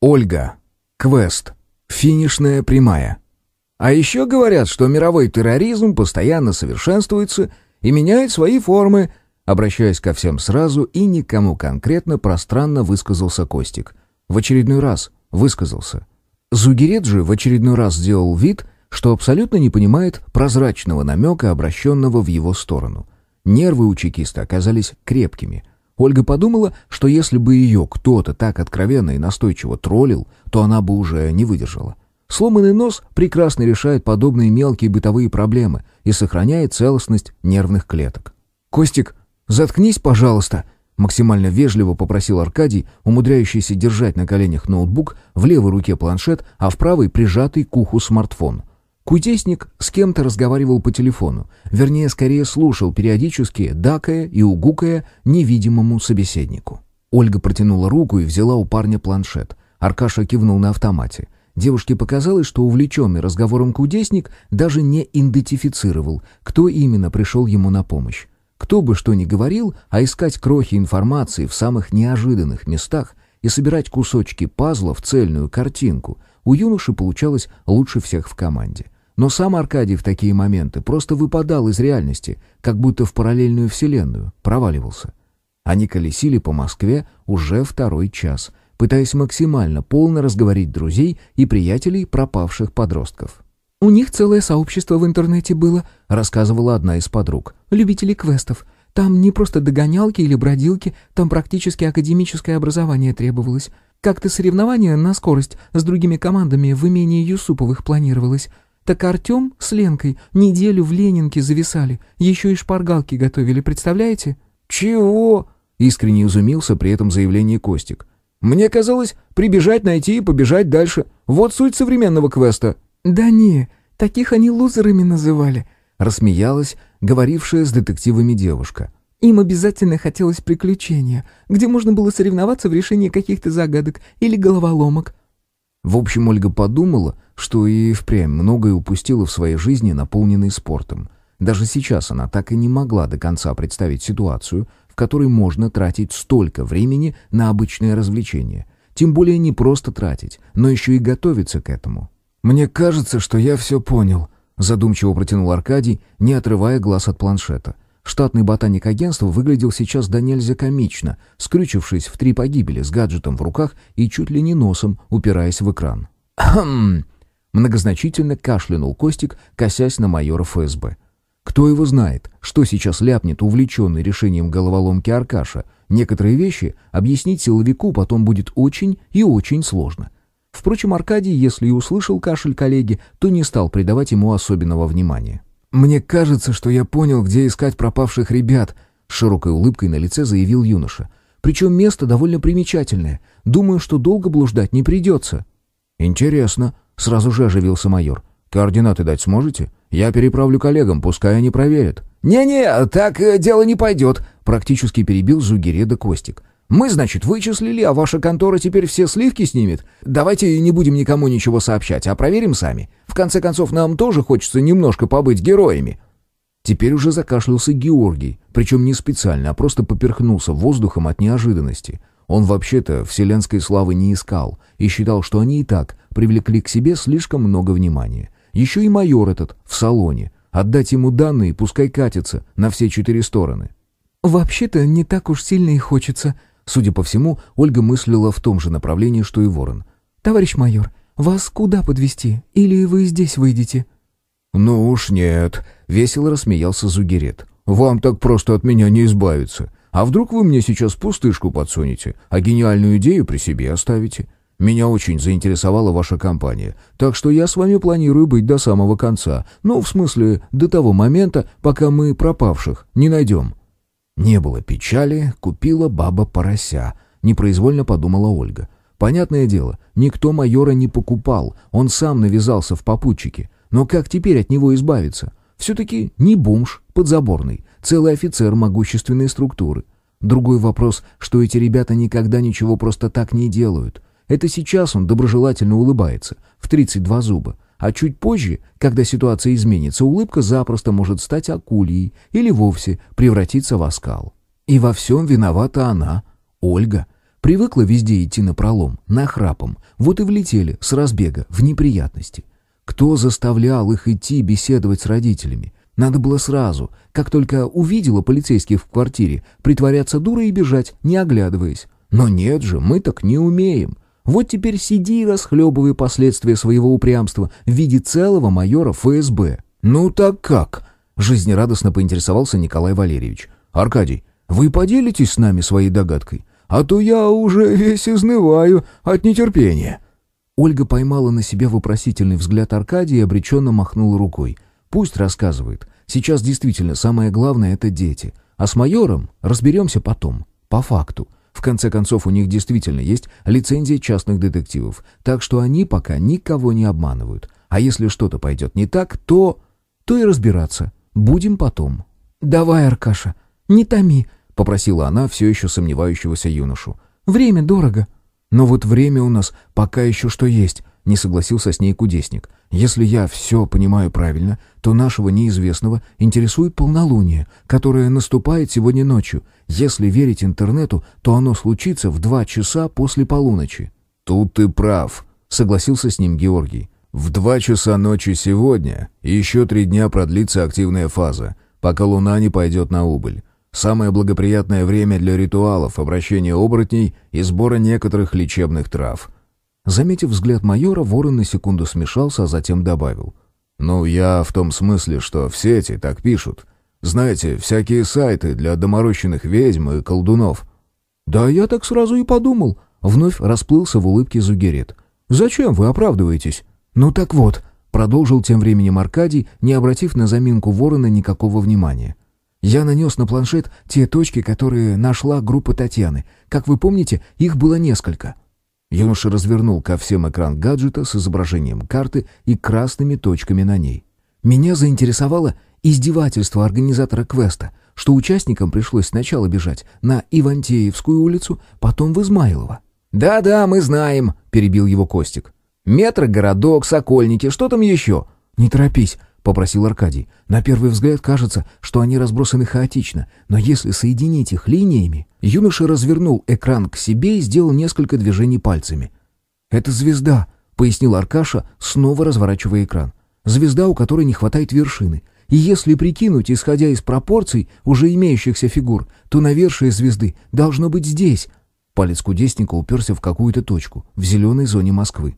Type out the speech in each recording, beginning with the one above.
Ольга. Квест. Финишная прямая. А еще говорят, что мировой терроризм постоянно совершенствуется и меняет свои формы, обращаясь ко всем сразу и никому конкретно пространно высказался Костик. В очередной раз высказался. Зугерет же в очередной раз сделал вид, что абсолютно не понимает прозрачного намека, обращенного в его сторону. Нервы у чекиста оказались крепкими. Ольга подумала, что если бы ее кто-то так откровенно и настойчиво троллил, то она бы уже не выдержала. Сломанный нос прекрасно решает подобные мелкие бытовые проблемы и сохраняет целостность нервных клеток. «Костик, заткнись, пожалуйста!» Максимально вежливо попросил Аркадий, умудряющийся держать на коленях ноутбук, в левой руке планшет, а в правой прижатый к уху смартфон. Кудесник с кем-то разговаривал по телефону, вернее, скорее слушал периодически, дакая и угукая невидимому собеседнику. Ольга протянула руку и взяла у парня планшет. Аркаша кивнул на автомате. Девушке показалось, что увлеченный разговором кудесник даже не идентифицировал, кто именно пришел ему на помощь. Кто бы что ни говорил, а искать крохи информации в самых неожиданных местах и собирать кусочки пазла в цельную картинку у юноши получалось лучше всех в команде. Но сам Аркадий в такие моменты просто выпадал из реальности, как будто в параллельную вселенную, проваливался. Они колесили по Москве уже второй час, пытаясь максимально полно разговорить друзей и приятелей пропавших подростков. «У них целое сообщество в интернете было», — рассказывала одна из подруг. «Любители квестов. Там не просто догонялки или бродилки, там практически академическое образование требовалось. Как-то соревнование на скорость с другими командами в имении Юсуповых планировалось. Так Артем с Ленкой неделю в Ленинке зависали, еще и шпаргалки готовили, представляете?» «Чего?» — искренне изумился при этом заявлении Костик. «Мне казалось, прибежать, найти и побежать дальше. Вот суть современного квеста». «Да не, таких они лузерами называли», — рассмеялась говорившая с детективами девушка. «Им обязательно хотелось приключения, где можно было соревноваться в решении каких-то загадок или головоломок». В общем, Ольга подумала, что и впрямь многое упустила в своей жизни, наполненной спортом. Даже сейчас она так и не могла до конца представить ситуацию, в которой можно тратить столько времени на обычные развлечения. Тем более не просто тратить, но еще и готовиться к этому. «Мне кажется, что я все понял», — задумчиво протянул Аркадий, не отрывая глаз от планшета. Штатный ботаник агентства выглядел сейчас до нельзя комично, скрючившись в три погибели с гаджетом в руках и чуть ли не носом, упираясь в экран. «Хм!» — многозначительно кашлянул Костик, косясь на майора ФСБ. Кто его знает, что сейчас ляпнет увлеченный решением головоломки Аркаша. Некоторые вещи объяснить силовику потом будет очень и очень сложно. Впрочем, Аркадий, если и услышал кашель коллеги, то не стал придавать ему особенного внимания. «Мне кажется, что я понял, где искать пропавших ребят», — с широкой улыбкой на лице заявил юноша. «Причем место довольно примечательное. Думаю, что долго блуждать не придется». «Интересно», — сразу же оживился майор. «Координаты дать сможете? Я переправлю коллегам, пускай они проверят». «Не-не, так э, дело не пойдет», — практически перебил Зугереда Костик. Мы, значит, вычислили, а ваша контора теперь все сливки снимет. Давайте не будем никому ничего сообщать, а проверим сами. В конце концов, нам тоже хочется немножко побыть героями». Теперь уже закашлялся Георгий, причем не специально, а просто поперхнулся воздухом от неожиданности. Он вообще-то вселенской славы не искал и считал, что они и так привлекли к себе слишком много внимания. Еще и майор этот в салоне. Отдать ему данные, пускай катится на все четыре стороны. «Вообще-то не так уж сильно и хочется», Судя по всему, Ольга мыслила в том же направлении, что и Ворон. «Товарищ майор, вас куда подвести? Или вы здесь выйдете?» «Ну уж нет», — весело рассмеялся Зугерет. «Вам так просто от меня не избавиться. А вдруг вы мне сейчас пустышку подсунете, а гениальную идею при себе оставите? Меня очень заинтересовала ваша компания, так что я с вами планирую быть до самого конца. Ну, в смысле, до того момента, пока мы пропавших не найдем». Не было печали, купила баба порося, непроизвольно подумала Ольга. Понятное дело, никто майора не покупал, он сам навязался в попутчике. Но как теперь от него избавиться? Все-таки не бомж подзаборный, целый офицер могущественной структуры. Другой вопрос, что эти ребята никогда ничего просто так не делают. Это сейчас он доброжелательно улыбается, в 32 зуба. А чуть позже, когда ситуация изменится, улыбка запросто может стать акульей или вовсе превратиться в оскал. И во всем виновата она, Ольга. Привыкла везде идти на пролом, нахрапом. Вот и влетели с разбега в неприятности. Кто заставлял их идти беседовать с родителями? Надо было сразу, как только увидела полицейских в квартире, притворяться дурой и бежать, не оглядываясь. Но нет же, мы так не умеем. Вот теперь сиди и расхлебывай последствия своего упрямства в виде целого майора ФСБ. «Ну так как?» — жизнерадостно поинтересовался Николай Валерьевич. «Аркадий, вы поделитесь с нами своей догадкой? А то я уже весь изнываю от нетерпения». Ольга поймала на себе вопросительный взгляд Аркадия и обреченно махнула рукой. «Пусть рассказывает. Сейчас действительно самое главное — это дети. А с майором разберемся потом, по факту. В конце концов, у них действительно есть лицензия частных детективов, так что они пока никого не обманывают. А если что-то пойдет не так, то то и разбираться. Будем потом». «Давай, Аркаша, не томи», — попросила она все еще сомневающегося юношу. «Время дорого». «Но вот время у нас пока еще что есть», — не согласился с ней кудесник. «Если я все понимаю правильно, то нашего неизвестного интересует полнолуние, которое наступает сегодня ночью. Если верить интернету, то оно случится в два часа после полуночи». «Тут ты прав», — согласился с ним Георгий. В два часа ночи сегодня еще три дня продлится активная фаза, пока Луна не пойдет на убыль. Самое благоприятное время для ритуалов, обращения оборотней и сбора некоторых лечебных трав. Заметив взгляд майора, ворон на секунду смешался, а затем добавил. «Ну, я в том смысле, что в сети так пишут. Знаете, всякие сайты для доморощенных ведьм и колдунов». «Да я так сразу и подумал», — вновь расплылся в улыбке Зугерет. «Зачем вы оправдываетесь?» «Ну так вот», — продолжил тем временем Аркадий, не обратив на заминку ворона никакого внимания. «Я нанес на планшет те точки, которые нашла группа Татьяны. Как вы помните, их было несколько». Юноша развернул ко всем экран гаджета с изображением карты и красными точками на ней. «Меня заинтересовало издевательство организатора квеста, что участникам пришлось сначала бежать на Ивантеевскую улицу, потом в Измайлово». «Да-да, мы знаем», — перебил его Костик. Метрогородок, Сокольники, что там еще?» «Не торопись», — попросил Аркадий. «На первый взгляд кажется, что они разбросаны хаотично, но если соединить их линиями...» Юноша развернул экран к себе и сделал несколько движений пальцами. «Это звезда», — пояснил Аркаша, снова разворачивая экран. «Звезда, у которой не хватает вершины. И если прикинуть, исходя из пропорций уже имеющихся фигур, то навершие звезды должно быть здесь». Палец кудесника уперся в какую-то точку в зеленой зоне Москвы.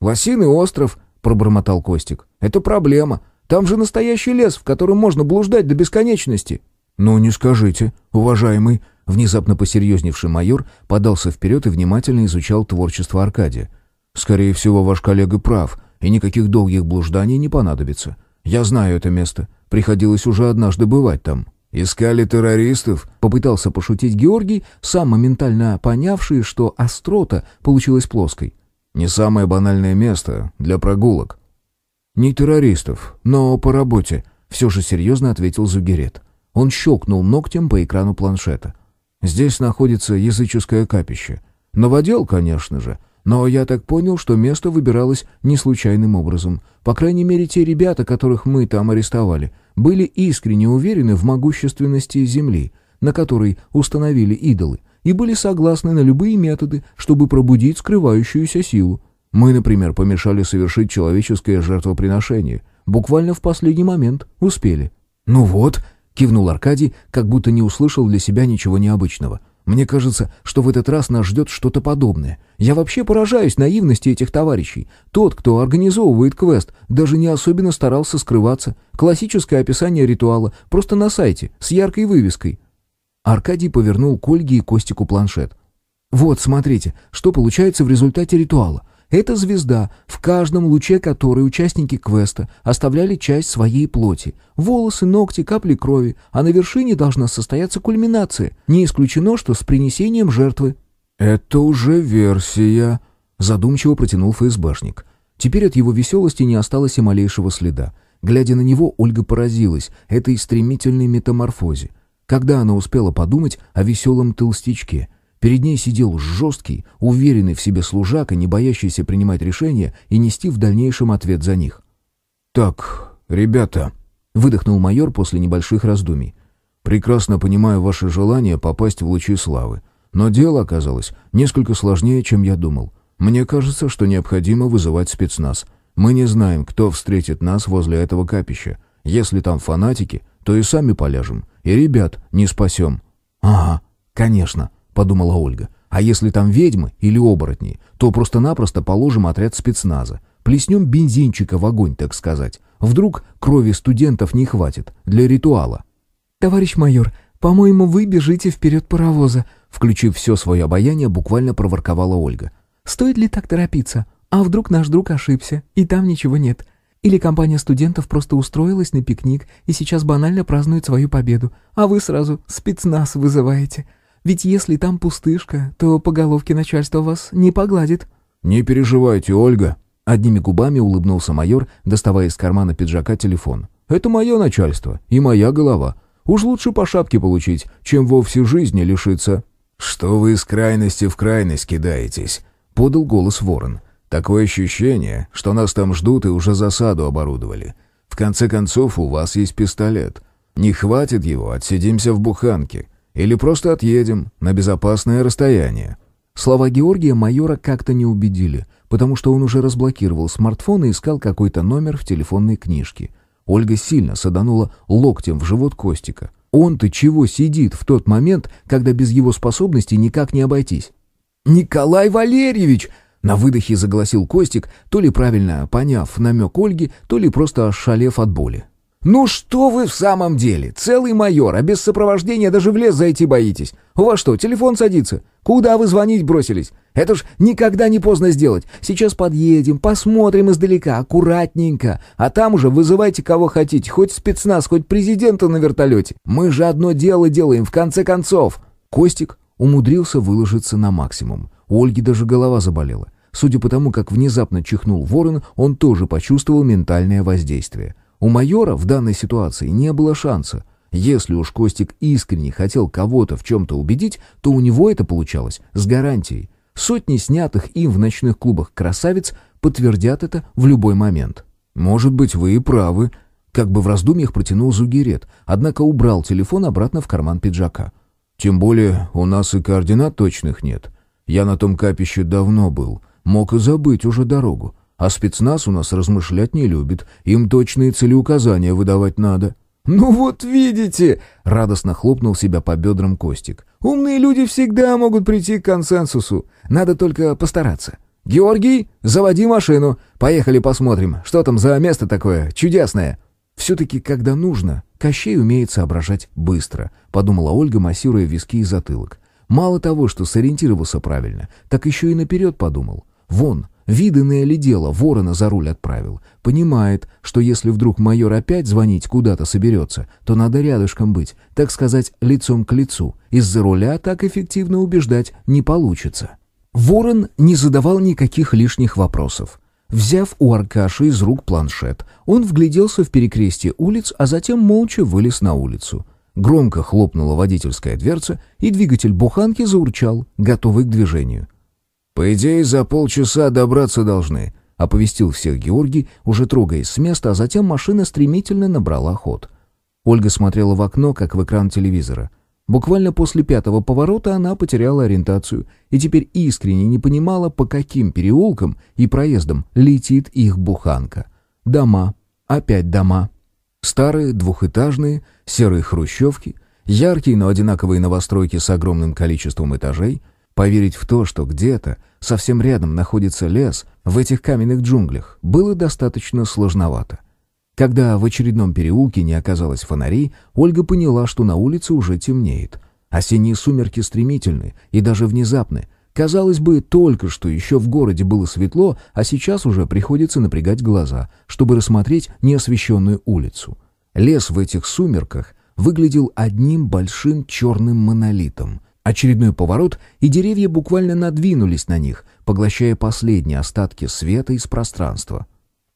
«Лосиный остров», — пробормотал Костик. «Это проблема. Там же настоящий лес, в котором можно блуждать до бесконечности». «Ну, не скажите, уважаемый», — внезапно посерьезневший майор подался вперед и внимательно изучал творчество Аркадия. «Скорее всего, ваш коллега прав, и никаких долгих блужданий не понадобится. Я знаю это место. Приходилось уже однажды бывать там». «Искали террористов?» — попытался пошутить Георгий, сам моментально понявший, что острота получилась плоской. Не самое банальное место для прогулок. Не террористов, но по работе, все же серьезно ответил Зугерет. Он щелкнул ногтем по экрану планшета. Здесь находится языческое капище. Новодел, конечно же, но я так понял, что место выбиралось не случайным образом. По крайней мере, те ребята, которых мы там арестовали, были искренне уверены в могущественности Земли, на которой установили идолы, и были согласны на любые методы, чтобы пробудить скрывающуюся силу. Мы, например, помешали совершить человеческое жертвоприношение. Буквально в последний момент успели. «Ну вот», — кивнул Аркадий, как будто не услышал для себя ничего необычного. «Мне кажется, что в этот раз нас ждет что-то подобное. Я вообще поражаюсь наивности этих товарищей. Тот, кто организовывает квест, даже не особенно старался скрываться. Классическое описание ритуала, просто на сайте, с яркой вывеской. Аркадий повернул к Ольге и Костику планшет. «Вот, смотрите, что получается в результате ритуала. Это звезда, в каждом луче которой участники квеста оставляли часть своей плоти. Волосы, ногти, капли крови, а на вершине должна состояться кульминация. Не исключено, что с принесением жертвы». «Это уже версия», — задумчиво протянул ФСБшник. Теперь от его веселости не осталось и малейшего следа. Глядя на него, Ольга поразилась этой стремительной метаморфозе. Когда она успела подумать о веселом толстячке? Перед ней сидел жесткий, уверенный в себе служака, не боящийся принимать решения и нести в дальнейшем ответ за них. «Так, ребята», — выдохнул майор после небольших раздумий, «прекрасно понимаю ваше желание попасть в лучи славы. Но дело оказалось несколько сложнее, чем я думал. Мне кажется, что необходимо вызывать спецназ. Мы не знаем, кто встретит нас возле этого капища. Если там фанатики, то и сами поляжем, и ребят не спасем». «Ага, конечно», — подумала Ольга. «А если там ведьмы или оборотни, то просто-напросто положим отряд спецназа. Плеснем бензинчика в огонь, так сказать. Вдруг крови студентов не хватит для ритуала». «Товарищ майор, по-моему, вы бежите вперед паровоза», включив все свое обаяние, буквально проворковала Ольга. «Стоит ли так торопиться? А вдруг наш друг ошибся, и там ничего нет? Или компания студентов просто устроилась на пикник и сейчас банально празднует свою победу, а вы сразу спецназ вызываете? Ведь если там пустышка, то по головке начальство вас не погладит». «Не переживайте, Ольга», — одними губами улыбнулся майор, доставая из кармана пиджака телефон. «Это мое начальство и моя голова. Уж лучше по шапке получить, чем вовсе жизни лишиться». «Что вы из крайности в крайность кидаетесь?» — подал голос ворон. «Такое ощущение, что нас там ждут и уже засаду оборудовали. В конце концов, у вас есть пистолет. Не хватит его, отсидимся в буханке. Или просто отъедем на безопасное расстояние». Слова Георгия майора как-то не убедили, потому что он уже разблокировал смартфон и искал какой-то номер в телефонной книжке. Ольга сильно саданула локтем в живот Костика. Он-то чего сидит в тот момент, когда без его способностей никак не обойтись? «Николай Валерьевич!» На выдохе загласил Костик, то ли правильно поняв намек Ольги, то ли просто ошалев от боли. «Ну что вы в самом деле? Целый майор, а без сопровождения даже в лес зайти боитесь. У вас что, телефон садится? Куда вы звонить бросились? Это ж никогда не поздно сделать. Сейчас подъедем, посмотрим издалека, аккуратненько. А там уже вызывайте кого хотите, хоть спецназ, хоть президента на вертолете. Мы же одно дело делаем, в конце концов». Костик умудрился выложиться на максимум. У Ольги даже голова заболела. Судя по тому, как внезапно чихнул ворон, он тоже почувствовал ментальное воздействие. У майора в данной ситуации не было шанса. Если уж Костик искренне хотел кого-то в чем-то убедить, то у него это получалось с гарантией. Сотни снятых им в ночных клубах красавиц подтвердят это в любой момент. «Может быть, вы и правы», — как бы в раздумьях протянул Зугерет, однако убрал телефон обратно в карман пиджака. «Тем более у нас и координат точных нет. Я на том капище давно был, мог и забыть уже дорогу. А спецназ у нас размышлять не любит, им точные целеуказания выдавать надо». «Ну вот видите!» — радостно хлопнул себя по бедрам Костик. «Умные люди всегда могут прийти к консенсусу. Надо только постараться. Георгий, заводи машину. Поехали посмотрим, что там за место такое чудесное». «Все-таки, когда нужно, Кощей умеет соображать быстро», — подумала Ольга, массируя виски и затылок. «Мало того, что сориентировался правильно, так еще и наперед подумал. Вон, Виданное ли дело ворона за руль отправил. Понимает, что если вдруг майор опять звонить куда-то соберется, то надо рядышком быть, так сказать, лицом к лицу. Из-за руля так эффективно убеждать не получится. Ворон не задавал никаких лишних вопросов. Взяв у Аркаши из рук планшет, он вгляделся в перекрестие улиц, а затем молча вылез на улицу. Громко хлопнула водительская дверца, и двигатель буханки заурчал, готовый к движению. «По идее, за полчаса добраться должны», — оповестил всех Георгий, уже трогаясь с места, а затем машина стремительно набрала ход. Ольга смотрела в окно, как в экран телевизора. Буквально после пятого поворота она потеряла ориентацию и теперь искренне не понимала, по каким переулкам и проездам летит их буханка. Дома, опять дома. Старые, двухэтажные, серые хрущевки, яркие, но одинаковые новостройки с огромным количеством этажей — Поверить в то, что где-то совсем рядом находится лес, в этих каменных джунглях, было достаточно сложновато. Когда в очередном переулке не оказалось фонарей, Ольга поняла, что на улице уже темнеет. Осенние сумерки стремительны и даже внезапны. Казалось бы, только что еще в городе было светло, а сейчас уже приходится напрягать глаза, чтобы рассмотреть неосвещенную улицу. Лес в этих сумерках выглядел одним большим черным монолитом — Очередной поворот, и деревья буквально надвинулись на них, поглощая последние остатки света из пространства.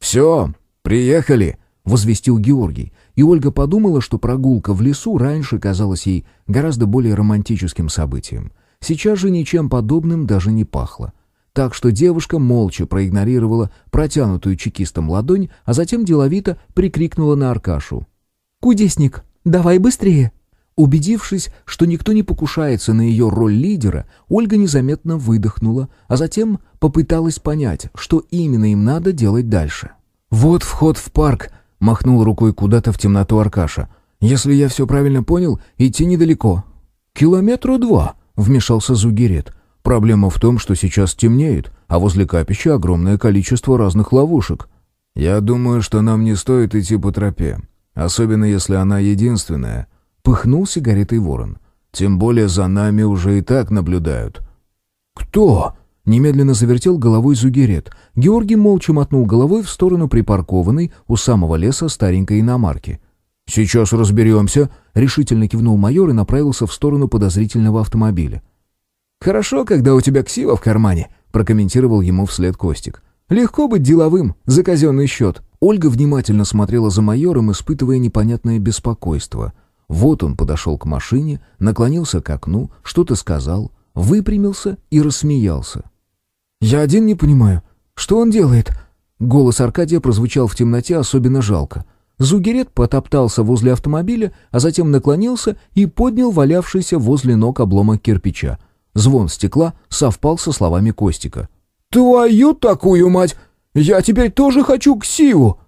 «Все, приехали!» — возвестил Георгий, и Ольга подумала, что прогулка в лесу раньше казалась ей гораздо более романтическим событием. Сейчас же ничем подобным даже не пахло. Так что девушка молча проигнорировала протянутую чекистом ладонь, а затем деловито прикрикнула на Аркашу. «Кудесник, давай быстрее!» Убедившись, что никто не покушается на ее роль лидера, Ольга незаметно выдохнула, а затем попыталась понять, что именно им надо делать дальше. «Вот вход в парк», — махнул рукой куда-то в темноту Аркаша. «Если я все правильно понял, идти недалеко». «Километра два», — вмешался Зугерет. «Проблема в том, что сейчас темнеет, а возле капища огромное количество разных ловушек». «Я думаю, что нам не стоит идти по тропе, особенно если она единственная», — пыхнул сигаретой ворон. «Тем более за нами уже и так наблюдают». «Кто?» — немедленно завертел головой Зугерет. Георгий молча мотнул головой в сторону припаркованной у самого леса старенькой иномарки. «Сейчас разберемся», — решительно кивнул майор и направился в сторону подозрительного автомобиля. «Хорошо, когда у тебя ксива в кармане», — прокомментировал ему вслед Костик. «Легко быть деловым, за казенный счет». Ольга внимательно смотрела за майором, испытывая непонятное беспокойство. Вот он подошел к машине, наклонился к окну, что-то сказал, выпрямился и рассмеялся. «Я один не понимаю, что он делает?» Голос Аркадия прозвучал в темноте особенно жалко. Зугерет потоптался возле автомобиля, а затем наклонился и поднял валявшийся возле ног обломок кирпича. Звон стекла совпал со словами Костика. «Твою такую мать! Я теперь тоже хочу ксиву!»